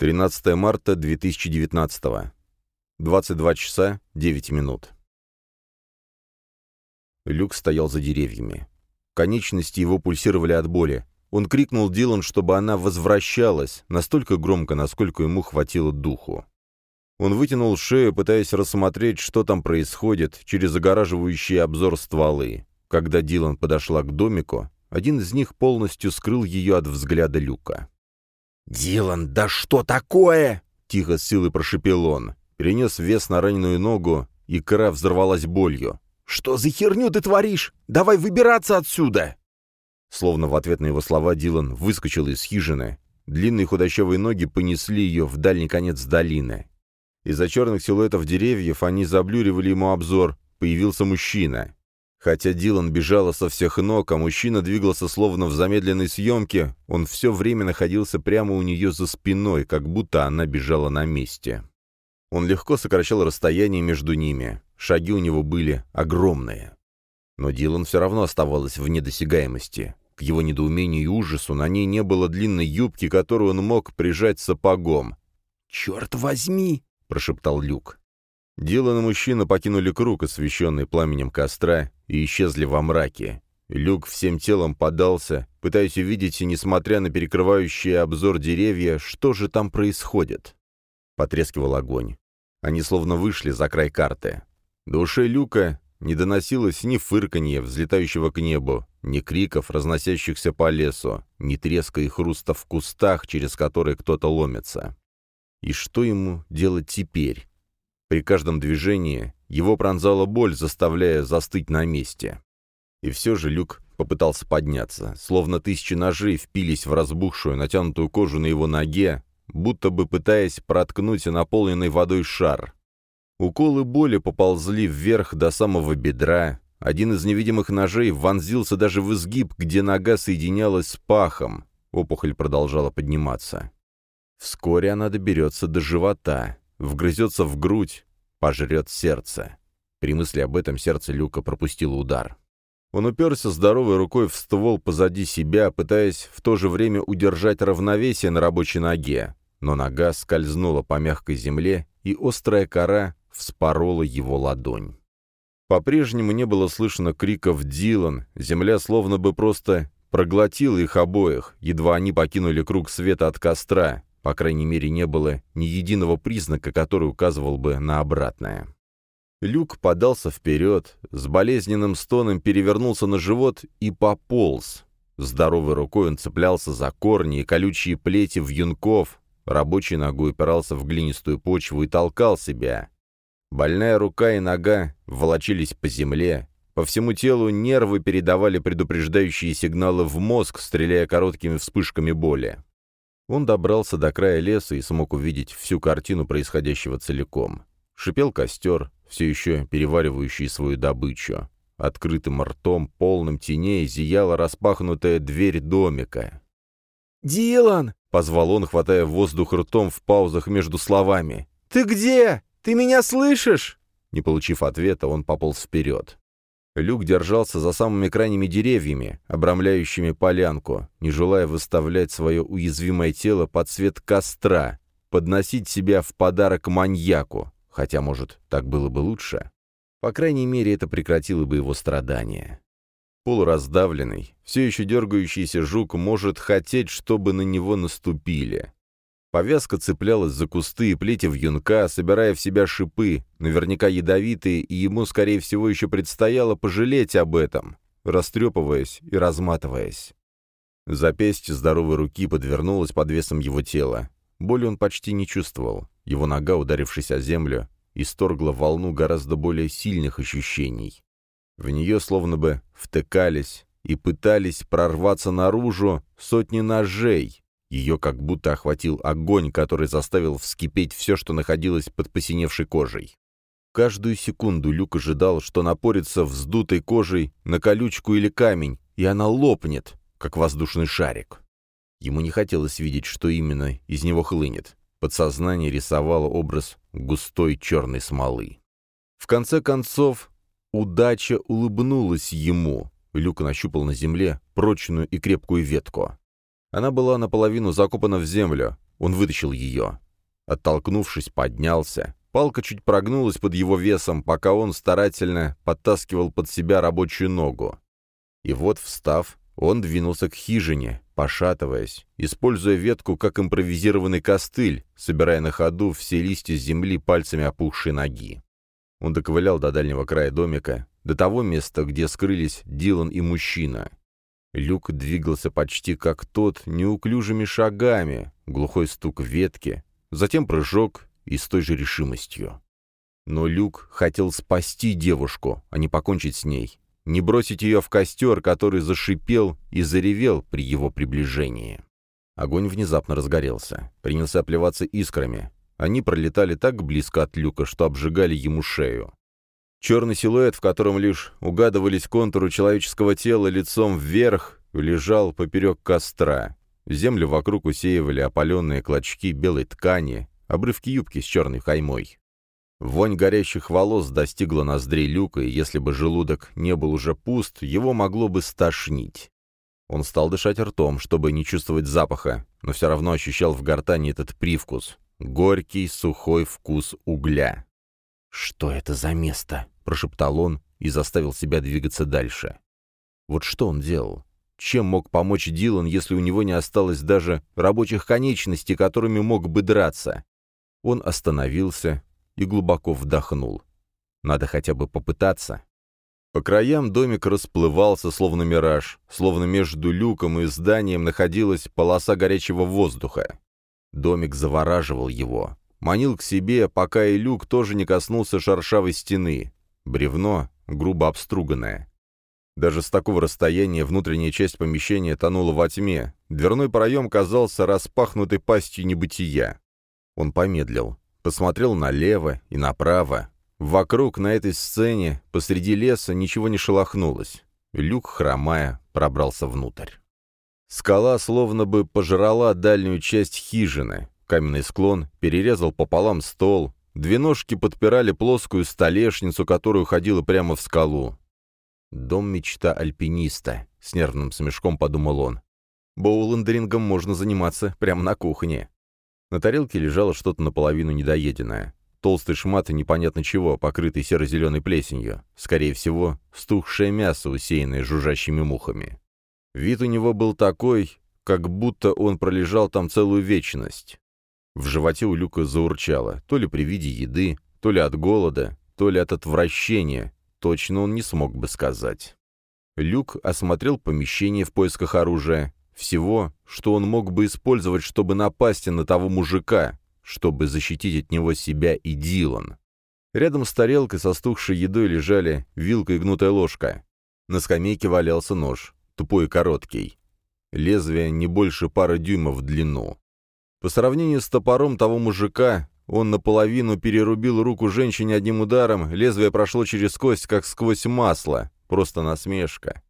13 марта 2019. 22 часа 9 минут. Люк стоял за деревьями. Конечности его пульсировали от боли. Он крикнул Дилан, чтобы она возвращалась, настолько громко, насколько ему хватило духу. Он вытянул шею, пытаясь рассмотреть, что там происходит, через загораживающий обзор стволы. Когда Дилан подошла к домику, один из них полностью скрыл ее от взгляда Люка. «Дилан, да что такое?» — тихо с силой прошипел он. Перенес вес на раненую ногу, и кора взорвалась болью. «Что за херню ты творишь? Давай выбираться отсюда!» Словно в ответ на его слова Дилан выскочил из хижины. Длинные худощавые ноги понесли ее в дальний конец долины. Из-за черных силуэтов деревьев они заблюривали ему обзор. Появился мужчина. Хотя Дилан бежала со всех ног, а мужчина двигался словно в замедленной съемке, он все время находился прямо у нее за спиной, как будто она бежала на месте. Он легко сокращал расстояние между ними. Шаги у него были огромные. Но Дилан все равно оставалась вне досягаемости. К его недоумению и ужасу на ней не было длинной юбки, которую он мог прижать сапогом. «Черт возьми!» — прошептал Люк. Дилан и мужчина покинули круг, освещенный пламенем костра, и исчезли во мраке. Люк всем телом подался, пытаясь увидеть, несмотря на перекрывающие обзор деревья, что же там происходит. Потрескивал огонь. Они словно вышли за край карты. До ушей Люка не доносилось ни фырканья, взлетающего к небу, ни криков, разносящихся по лесу, ни треска и хруста в кустах, через которые кто-то ломится. И что ему делать теперь? При каждом движении его пронзала боль, заставляя застыть на месте. И все же Люк попытался подняться, словно тысячи ножей впились в разбухшую, натянутую кожу на его ноге, будто бы пытаясь проткнуть наполненный водой шар. Уколы боли поползли вверх до самого бедра, один из невидимых ножей вонзился даже в изгиб, где нога соединялась с пахом. Опухоль продолжала подниматься. Вскоре она доберется до живота, вгрызется в грудь, пожрет сердце. При мысли об этом сердце Люка пропустило удар. Он уперся здоровой рукой в ствол позади себя, пытаясь в то же время удержать равновесие на рабочей ноге, но нога скользнула по мягкой земле, и острая кора вспорола его ладонь. По-прежнему не было слышно криков «Дилан!», земля словно бы просто проглотила их обоих, едва они покинули круг света от костра, по крайней мере, не было ни единого признака, который указывал бы на обратное. Люк подался вперед, с болезненным стоном перевернулся на живот и пополз. Здоровой рукой он цеплялся за корни и колючие плети вьюнков, рабочей ногой упирался в глинистую почву и толкал себя. Больная рука и нога волочились по земле, по всему телу нервы передавали предупреждающие сигналы в мозг, стреляя короткими вспышками боли. Он добрался до края леса и смог увидеть всю картину происходящего целиком. Шипел костер, все еще переваривающий свою добычу. Открытым ртом, полным теней, зияла распахнутая дверь домика. «Дилан!» — позвал он, хватая воздух ртом в паузах между словами. «Ты где? Ты меня слышишь?» Не получив ответа, он пополз вперед. Люк держался за самыми крайними деревьями, обрамляющими полянку, не желая выставлять свое уязвимое тело под свет костра, подносить себя в подарок маньяку, хотя, может, так было бы лучше. По крайней мере, это прекратило бы его страдания. Полураздавленный, все еще дергающийся жук может хотеть, чтобы на него наступили. Повязка цеплялась за кусты и плети вьюнка, собирая в себя шипы, наверняка ядовитые, и ему, скорее всего, еще предстояло пожалеть об этом, растрепываясь и разматываясь. Запястье здоровой руки подвернулось под весом его тела. Боли он почти не чувствовал. Его нога, ударившись о землю, исторгла волну гораздо более сильных ощущений. В нее словно бы втыкались и пытались прорваться наружу сотни ножей, ее как будто охватил огонь, который заставил вскипеть все, что находилось под посиневшей кожей. Каждую секунду Люк ожидал, что напорится вздутой кожей на колючку или камень, и она лопнет, как воздушный шарик. Ему не хотелось видеть, что именно из него хлынет. Подсознание рисовало образ густой черной смолы. В конце концов, удача улыбнулась ему. Люк нащупал на земле прочную и крепкую ветку. Она была наполовину закопана в землю. Он вытащил ее. Оттолкнувшись, поднялся. Палка чуть прогнулась под его весом, пока он старательно подтаскивал под себя рабочую ногу. И вот, встав, он двинулся к хижине, пошатываясь, используя ветку как импровизированный костыль, собирая на ходу все листья земли пальцами опухшей ноги. Он доковылял до дальнего края домика, до того места, где скрылись Дилан и мужчина. Люк двигался почти как тот, неуклюжими шагами, глухой стук ветки, затем прыжок и с той же решимостью. Но Люк хотел спасти девушку, а не покончить с ней, не бросить ее в костер, который зашипел и заревел при его приближении. Огонь внезапно разгорелся, принялся оплеваться искрами. Они пролетали так близко от люка, что обжигали ему шею. Черный силуэт, в котором лишь угадывались контуры человеческого тела лицом вверх, лежал поперек костра. Землю вокруг усеивали опаленные клочки белой ткани, обрывки юбки с черной каймой. Вонь горящих волос достигла ноздрей люка, и если бы желудок не был уже пуст, его могло бы стошнить. Он стал дышать ртом, чтобы не чувствовать запаха, но все равно ощущал в гортани этот привкус — горький, сухой вкус угля. «Что это за место?» — прошептал он и заставил себя двигаться дальше. Вот что он делал? Чем мог помочь Дилан, если у него не осталось даже рабочих конечностей, которыми мог бы драться? Он остановился и глубоко вдохнул. Надо хотя бы попытаться. По краям домик расплывался, словно мираж, словно между люком и зданием находилась полоса горячего воздуха. Домик завораживал его, манил к себе, пока и люк тоже не коснулся шершавой стены. Бревно, грубо обструганное. Даже с такого расстояния внутренняя часть помещения тонула во тьме. Дверной проем казался распахнутой пастью небытия. Он помедлил, посмотрел налево и направо. Вокруг, на этой сцене, посреди леса, ничего не шелохнулось. Люк, хромая, пробрался внутрь. Скала словно бы пожрала дальнюю часть хижины. Каменный склон перерезал пополам стол. Две ножки подпирали плоскую столешницу, которая уходила прямо в скалу. «Дом мечта альпиниста», — с нервным смешком подумал он. «Боулендерингом можно заниматься прямо на кухне». На тарелке лежало что-то наполовину недоеденное. Толстый шмат и непонятно чего, покрытый серо-зеленой плесенью. Скорее всего, стухшее мясо, усеянное жужжащими мухами. Вид у него был такой, как будто он пролежал там целую вечность. В животе у Люка заурчало, то ли при виде еды, то ли от голода, то ли от отвращения. Точно он не смог бы сказать. Люк осмотрел помещение в поисках оружия, всего, что он мог бы использовать, чтобы напасть на того мужика, чтобы защитить от него себя и Дилан. Рядом с тарелкой со стухшей едой лежали вилка и гнутая ложка. На скамейке валялся нож, тупой и короткий. Лезвие не больше пары дюймов в длину. По сравнению с топором того мужика, он наполовину перерубил руку женщине одним ударом, лезвие прошло через кость, как сквозь масло. Просто насмешка.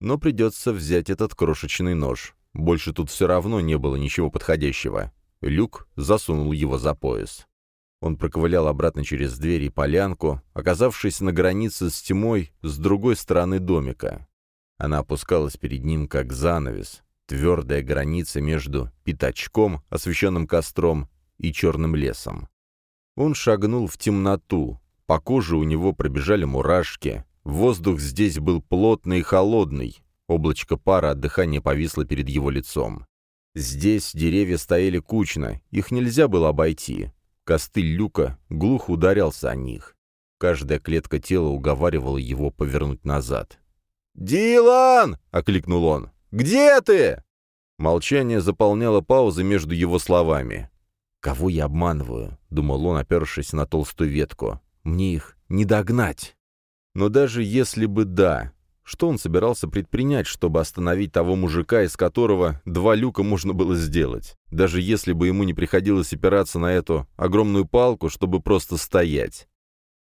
Но придется взять этот крошечный нож. Больше тут все равно не было ничего подходящего. Люк засунул его за пояс. Он проковылял обратно через дверь и полянку, оказавшись на границе с тьмой с другой стороны домика. Она опускалась перед ним, как занавес, твердая граница между пятачком, освещенным костром, и черным лесом. Он шагнул в темноту, по коже у него пробежали мурашки, Воздух здесь был плотный и холодный. Облачко пара от дыхания повисло перед его лицом. Здесь деревья стояли кучно, их нельзя было обойти. Костыль люка глухо ударялся о них. Каждая клетка тела уговаривала его повернуть назад. «Дилан!» — окликнул он. «Где ты?» Молчание заполняло паузы между его словами. «Кого я обманываю?» — думал он, опершись на толстую ветку. «Мне их не догнать!» Но даже если бы да, что он собирался предпринять, чтобы остановить того мужика, из которого два люка можно было сделать? Даже если бы ему не приходилось опираться на эту огромную палку, чтобы просто стоять.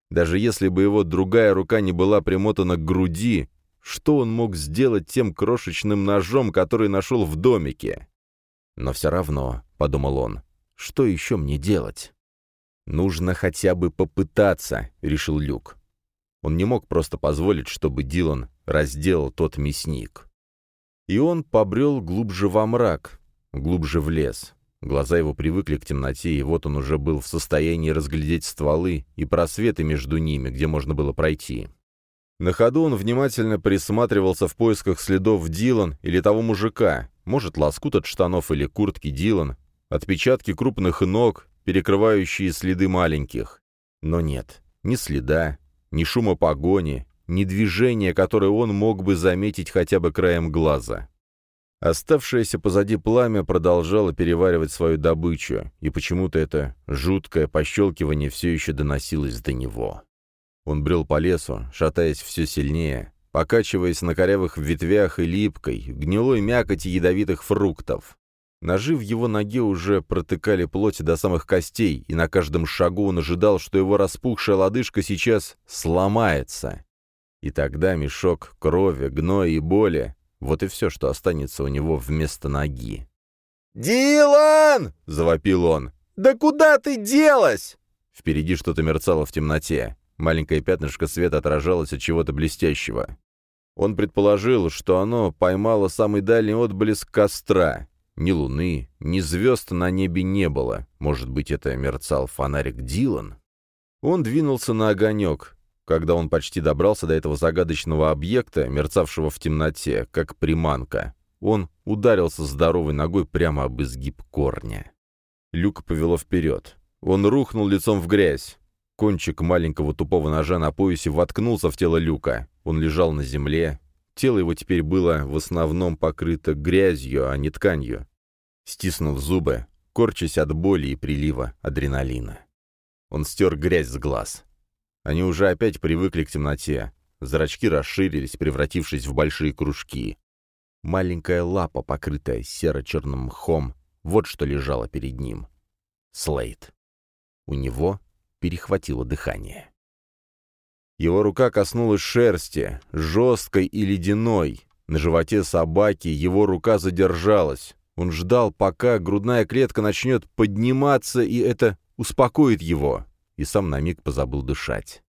Даже если бы его другая рука не была примотана к груди, что он мог сделать тем крошечным ножом, который нашел в домике? Но все равно, — подумал он, — что еще мне делать? «Нужно хотя бы попытаться», — решил Люк. Он не мог просто позволить, чтобы Дилан разделал тот мясник. И он побрел глубже во мрак, глубже в лес. Глаза его привыкли к темноте, и вот он уже был в состоянии разглядеть стволы и просветы между ними, где можно было пройти. На ходу он внимательно присматривался в поисках следов Дилан или того мужика, может, лоскут от штанов или куртки Дилан, отпечатки крупных ног, перекрывающие следы маленьких. Но нет, ни следа, ни шума погони, ни движения, которое он мог бы заметить хотя бы краем глаза. Оставшееся позади пламя продолжало переваривать свою добычу, и почему-то это жуткое пощелкивание все еще доносилось до него. Он брел по лесу, шатаясь все сильнее, покачиваясь на корявых ветвях и липкой, гнилой мякоти ядовитых фруктов. Ножи в его ноге уже протыкали плоть до самых костей, и на каждом шагу он ожидал, что его распухшая лодыжка сейчас сломается. И тогда мешок крови, гноя и боли вот и все, что останется у него вместо ноги. «Дилан!» — завопил он. «Да куда ты делась?» Впереди что-то мерцало в темноте. Маленькое пятнышко света отражалось от чего-то блестящего. Он предположил, что оно поймало самый дальний отблеск костра. Ни луны, ни звезд на небе не было. Может быть, это мерцал фонарик Дилан? Он двинулся на огонек. Когда он почти добрался до этого загадочного объекта, мерцавшего в темноте, как приманка, он ударился здоровой ногой прямо об изгиб корня. Люк повело вперед. Он рухнул лицом в грязь. Кончик маленького тупого ножа на поясе воткнулся в тело Люка. Он лежал на земле. Тело его теперь было в основном покрыто грязью, а не тканью. Стиснув зубы, корчась от боли и прилива адреналина. Он стер грязь с глаз. Они уже опять привыкли к темноте. Зрачки расширились, превратившись в большие кружки. Маленькая лапа, покрытая серо-черным мхом, вот что лежало перед ним. Слейд. У него перехватило дыхание. Его рука коснулась шерсти, жесткой и ледяной. На животе собаки его рука задержалась. Он ждал, пока грудная клетка начнет подниматься, и это успокоит его и сам на миг позабыл дышать.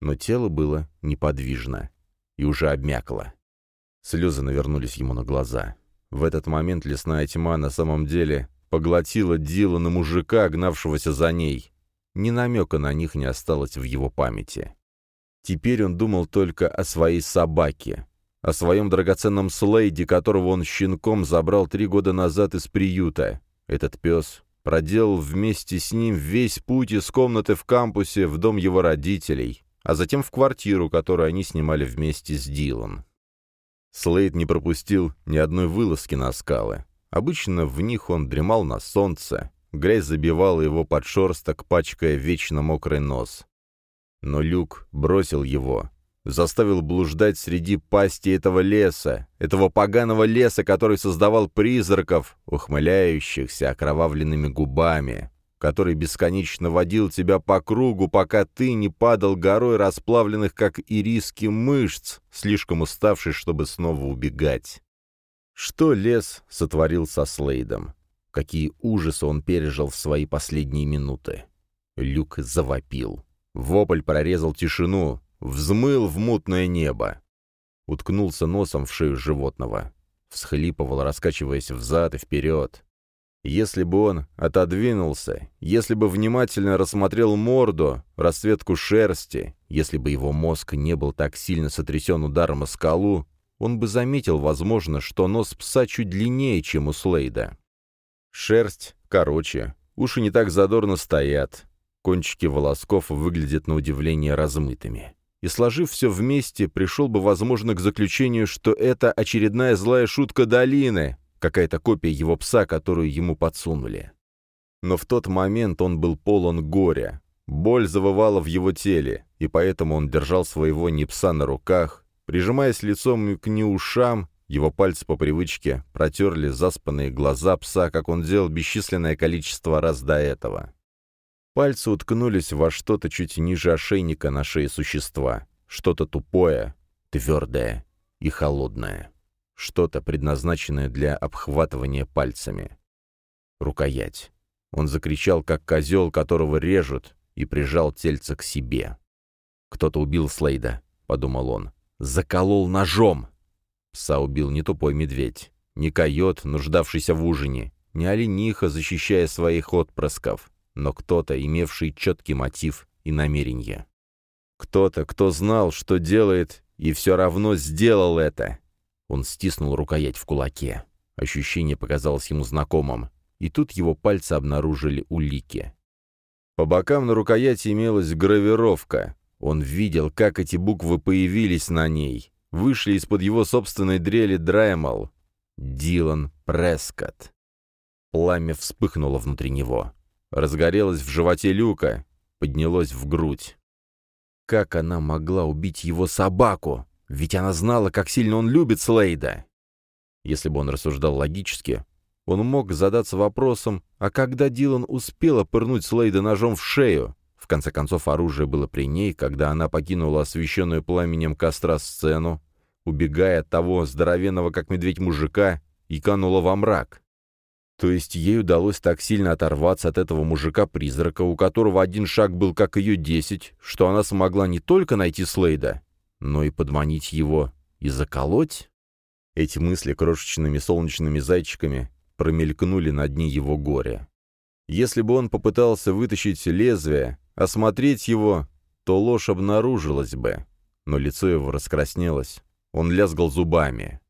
Но тело было неподвижно и уже обмякло. Слезы навернулись ему на глаза. В этот момент лесная тьма на самом деле поглотила Дилана мужика, гнавшегося за ней. Ни намека на них не осталось в его памяти. Теперь он думал только о своей собаке, о своем драгоценном Слейде, которого он щенком забрал три года назад из приюта. Этот пес проделал вместе с ним весь путь из комнаты в кампусе в дом его родителей, а затем в квартиру, которую они снимали вместе с Дилан. Слейд не пропустил ни одной вылазки на скалы. Обычно в них он дремал на солнце, грязь забивала его под шерсток, пачкая вечно мокрый нос. Но Люк бросил его, заставил блуждать среди пасти этого леса, этого поганого леса, который создавал призраков, ухмыляющихся окровавленными губами, который бесконечно водил тебя по кругу, пока ты не падал горой расплавленных, как ириски, мышц, слишком уставший, чтобы снова убегать. Что лес сотворил со Слейдом? Какие ужасы он пережил в свои последние минуты? Люк завопил. Вопль прорезал тишину, взмыл в мутное небо. Уткнулся носом в шею животного. Всхлипывал, раскачиваясь взад и вперед. Если бы он отодвинулся, если бы внимательно рассмотрел морду, расцветку шерсти, если бы его мозг не был так сильно сотрясен ударом о скалу, он бы заметил, возможно, что нос пса чуть длиннее, чем у Слейда. Шерсть короче, уши не так задорно стоят, кончики волосков выглядят на удивление размытыми и, сложив все вместе, пришел бы, возможно, к заключению, что это очередная злая шутка долины, какая-то копия его пса, которую ему подсунули. Но в тот момент он был полон горя. Боль завывала в его теле, и поэтому он держал своего непса на руках, прижимаясь лицом к неушам, его пальцы по привычке протерли заспанные глаза пса, как он делал бесчисленное количество раз до этого. Пальцы уткнулись во что-то чуть ниже ошейника на шее существа. Что-то тупое, твердое и холодное. Что-то, предназначенное для обхватывания пальцами. Рукоять. Он закричал, как козел, которого режут, и прижал тельце к себе. «Кто-то убил Слейда», — подумал он. «Заколол ножом!» Пса убил не тупой медведь, не койот, нуждавшийся в ужине, не олениха, защищая своих отпрысков, но кто-то, имевший четкий мотив и намерение. Кто-то, кто знал, что делает, и все равно сделал это. Он стиснул рукоять в кулаке. Ощущение показалось ему знакомым, и тут его пальцы обнаружили улики. По бокам на рукояти имелась гравировка. Он видел, как эти буквы появились на ней. Вышли из-под его собственной дрели Драймал. Дилан Прескотт. Пламя вспыхнуло внутри него. Разгорелось в животе Люка, поднялось в грудь. Как она могла убить его собаку? Ведь она знала, как сильно он любит Слейда. Если бы он рассуждал логически, он мог задаться вопросом, а когда Дилан успела пырнуть Слейда ножом в шею? В конце концов, оружие было при ней, когда она покинула освещенную пламенем костра сцену, убегая от того здоровенного, как медведь мужика, и канула во мрак. То есть ей удалось так сильно оторваться от этого мужика-призрака, у которого один шаг был как ее десять, что она смогла не только найти Слейда, но и подманить его и заколоть? Эти мысли крошечными солнечными зайчиками промелькнули на дне его горя. Если бы он попытался вытащить лезвие, осмотреть его, то ложь обнаружилась бы. Но лицо его раскраснелось. Он лязгал зубами.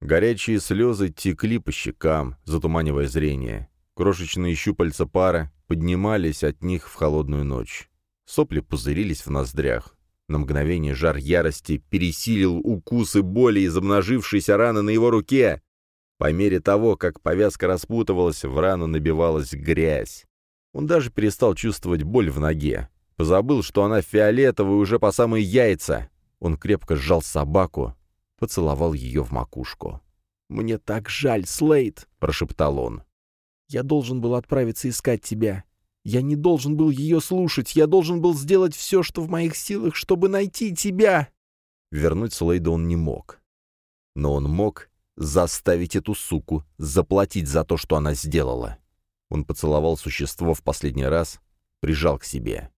Горячие слезы текли по щекам, затуманивая зрение. Крошечные щупальца пара поднимались от них в холодную ночь. Сопли пузырились в ноздрях. На мгновение жар ярости пересилил укусы боли из обнажившейся раны на его руке. По мере того, как повязка распутывалась, в рану набивалась грязь. Он даже перестал чувствовать боль в ноге. Позабыл, что она фиолетовая уже по самые яйца. Он крепко сжал собаку, поцеловал ее в макушку. «Мне так жаль, Слейд!» — прошептал он. «Я должен был отправиться искать тебя. Я не должен был ее слушать. Я должен был сделать все, что в моих силах, чтобы найти тебя!» Вернуть Слейда он не мог. Но он мог заставить эту суку заплатить за то, что она сделала. Он поцеловал существо в последний раз, прижал к себе.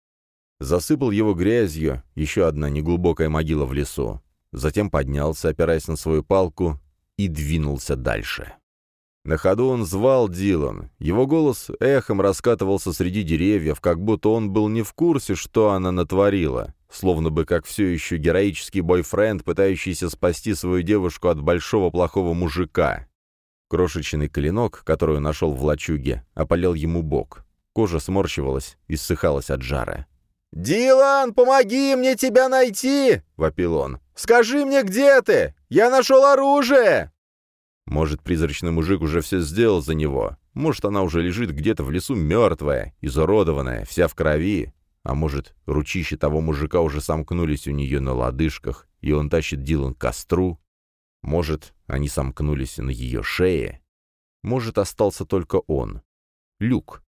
Засыпал его грязью, еще одна неглубокая могила в лесу. Затем поднялся, опираясь на свою палку, и двинулся дальше. На ходу он звал Дилан. Его голос эхом раскатывался среди деревьев, как будто он был не в курсе, что она натворила, словно бы как все еще героический бойфренд, пытающийся спасти свою девушку от большого плохого мужика. Крошечный клинок, который он нашел в лачуге, опалил ему бок. Кожа сморщивалась и от жара. «Дилан, помоги мне тебя найти!» — вопил он. «Скажи мне, где ты? Я нашел оружие!» Может, призрачный мужик уже все сделал за него. Может, она уже лежит где-то в лесу мертвая, изуродованная, вся в крови. А может, ручища того мужика уже сомкнулись у нее на лодыжках, и он тащит Дилан к костру. Может, они сомкнулись на ее шее. Может, остался только он. Люк.